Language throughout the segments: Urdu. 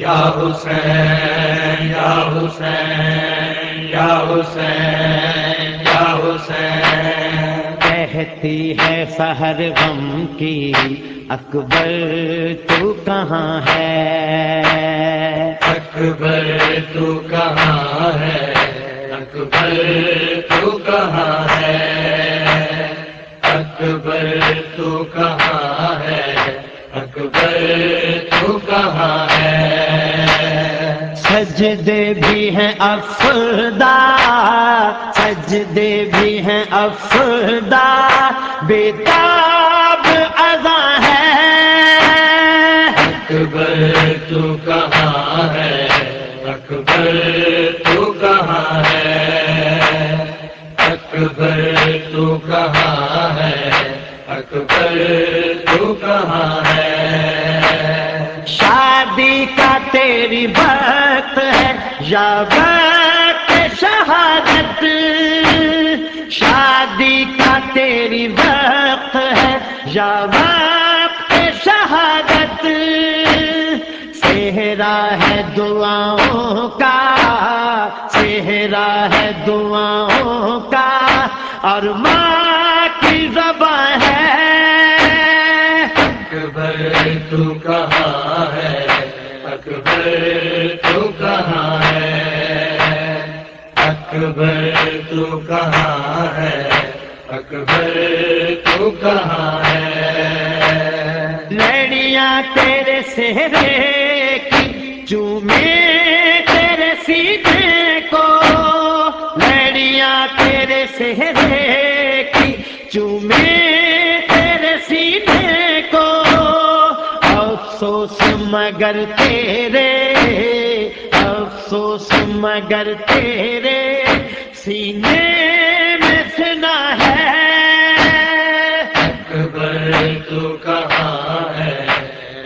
یا حسین یا حسین یا حسین یا حسین۔ کہتی ہے سہر غم کی اکبر تو کہاں ہے؟ اکبر تو کہاں ہے؟ اکبر تو کہاں ہے؟ اکبر تو کہاں ہے؟ اکبر تو کہاں ہے سجدے بھی ہیں افدا سجدے بھی ہیں افدا بیتاب اذا ہے۔ اکبر تو کہاں ہے؟ اکبر تو کہاں ہے؟ اکبر تو کہاں ہے؟ اکبر تو کہاں ہے؟ شادی کا تیری وقت ہے، یا وقت شہادت، شادی کا تیری وقت ہے، یا وقت شہادت، صحرا ہے دعاؤں کا، صحرا ہے دعاؤں کا، اور ماں کی زبان ہے۔ اکبر تو کہاں ہے؟ اکبر اکبر تو کہاں ہے؟ اکبر تو کہاں ہے؟ لڑیاں تیرے سہرے کی، چومے تیرے سیدھے کو۔ لڑیاں تیرے سہرے کی، چومے تیرے سیدھے کو۔ افسوس مگر تیرے، افسوس مگر تیرے۔ سینے میں سنا ہے۔ اکبر تو کہاں ہے؟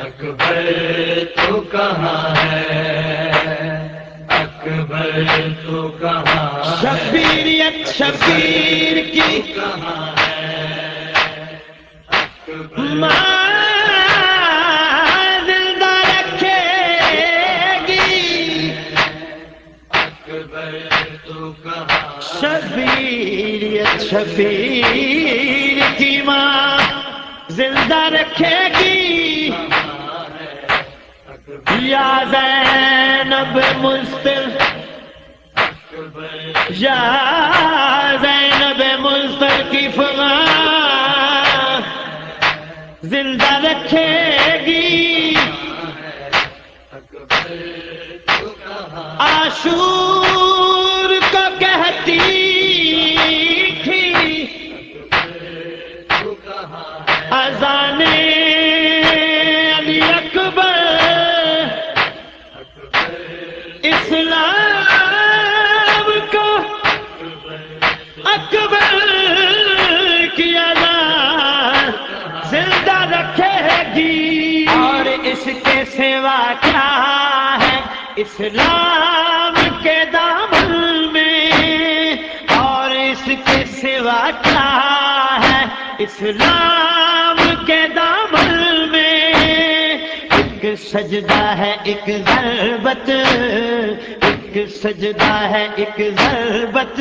اکبر تو کہاں ہے؟ اکبر تو کہاں شبیر شبیر کی شبیریت شبیر کی ماں زندہ رکھے گی۔ یا زینب مستر، یا زینب مستر کی فغاں زندہ رکھے گی۔ آشور سوا کیا ہے؟ اسلام کے دامن میں اور اس کے سوا کیا ہے؟ اسلام کے دامن میں ایک سجدہ ہے، ایک ضربت ایک سجدہ ہے، ایک ضربت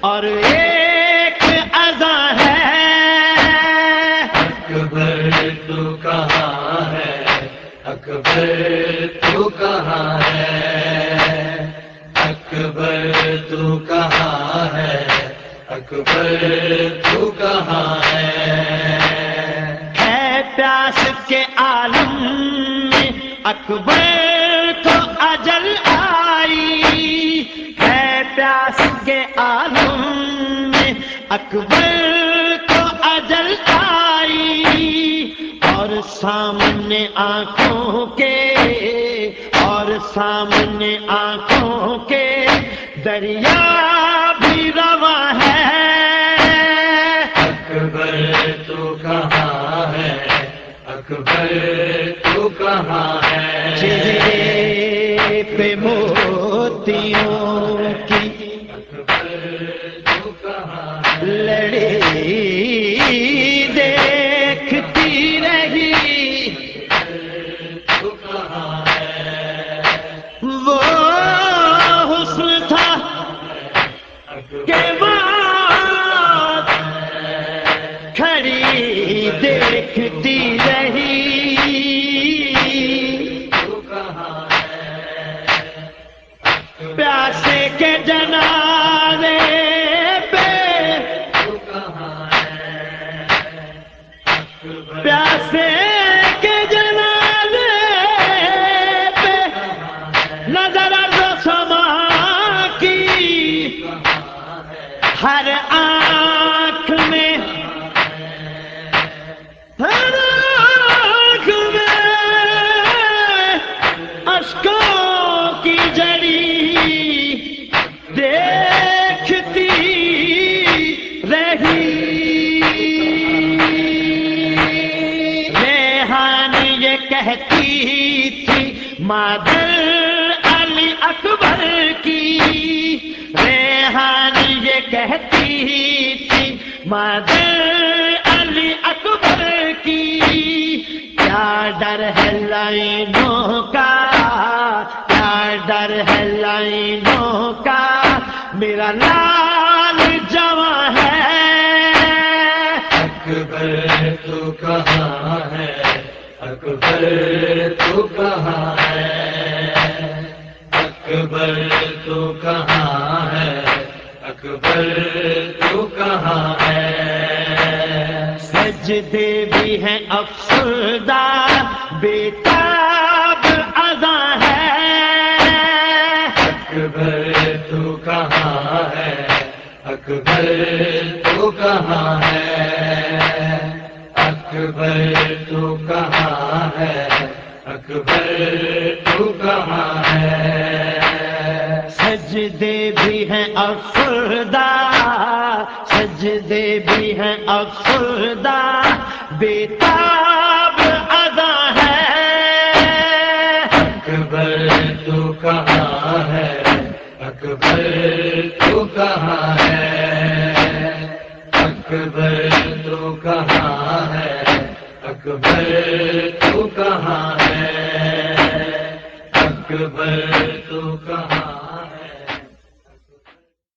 اور ایک اذا ہے۔ اکبر تو کہاں ہے؟ اکبر تو کہاں ہے؟ اکبر تو کہاں ہے؟ ہے پیاس کے عالم میں اکبر کو اجل آئی۔ ہے پیاس کے عالم میں اکبر کو اجل آئی۔ اور سامنے آنکھوں کے اور سامنے آنکھوں کے دریا بھی رواں ہے۔ اکبر تو کہاں ہے؟ اکبر تو کہاں ہے؟ چہرے پہ موتیوں کی اکبر تو کہاں ہے؟ ہر آنکھ میں، ہر آنکھ میں اشکوں کی جڑی دیکھتی رہی۔ ریحان یہ کہتی تھی مادر اکبر کی ریحان یہ کہتی تھی مادر علی اکبر کی۔ کیا ڈر ہے لائنوں کا، کیا ڈر ہے لائنوں کا۔ میرا لال جوان ہے۔ اکبر تو کہاں ہے؟ اکبر تو کہاں ہے؟ اکبر تو کہاں ہے؟ اکبر تو کہاں ہے؟ سجدے بھی ہیں افسردہ بیتاب ادا ہے۔ اکبر تو کہاں ہے؟ اکبر تو کہاں ہے؟ اکبر تو کہاں ہے؟ اکبر تو کہاں سجدے بھی ہیں افسردہ بیتاب ادا ہے۔ اکبر تو کہاں ہے؟ اکبر تو کہاں ہے؟ اکبر تو کہاں ہے؟ اکبر تو کہاں ہے؟ اکبر تو